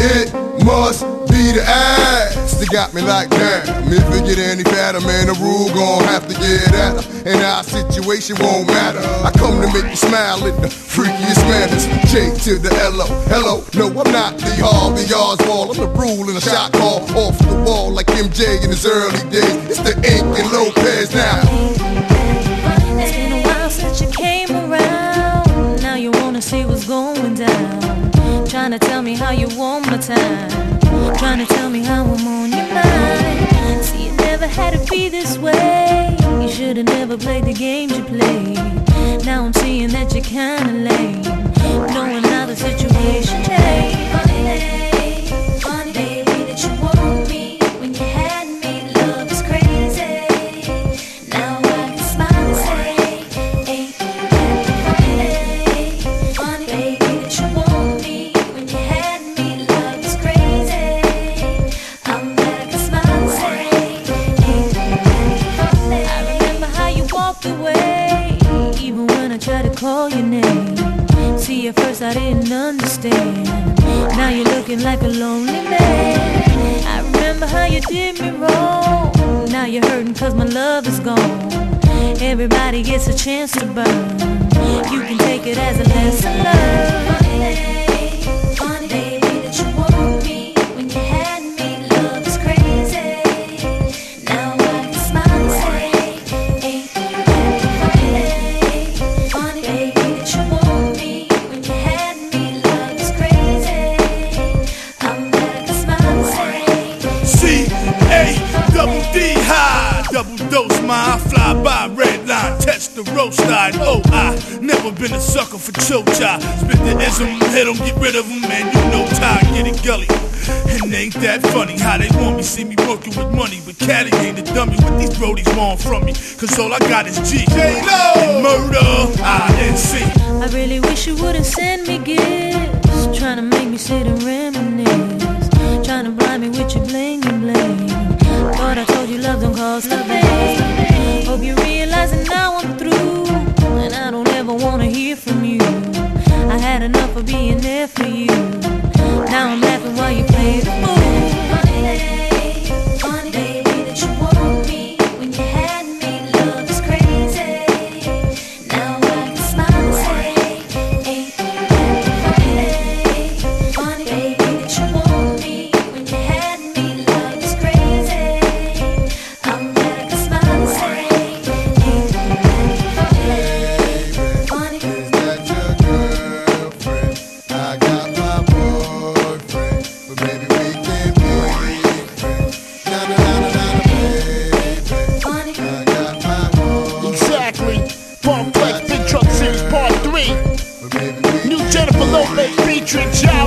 It must be the ass that got me like that. If it get any fatter, man, the Rule gon' have to get at her. And our situation won't matter. I come to make you smile in the freakiest manners. J to the L-O, hello. No, I'm not Lee Harvey Oswald. I'm the Rule in a shot call off the wall like MJ in his early days. It's the Inc and Lopez now. Trying to tell me how you want my time. Trying to tell me how I'm on your mind. See, it never had to be this way. You should've never played the games you played. Now I'm seeing that you're kinda lame. Knowing tried to call your name. See, at first I didn't understand. Now you're looking like a lonely man. I remember how you did me wrong. Now you're hurting cause my love is gone. Everybody gets a chance to burn. You can take it as a lesson learned. Double D high, double dose my fly by red line, test the roast line. Oh, I never been a sucker for chocha. Spit the ism, hit 'em, get rid of 'em, man. You know Ty, get it gully. And ain't that funny how they want me, see me working with money, but Cali ain't a dummy. What these brodies want from me? Cause all I got is G. J-Lo! Murder, I-N-C. I really wish you wouldn't send me gifts. Trying to make me sit and reminisce. Trying to blind me with your bling and bling. Told you love New Jennifer Lopez featuring Child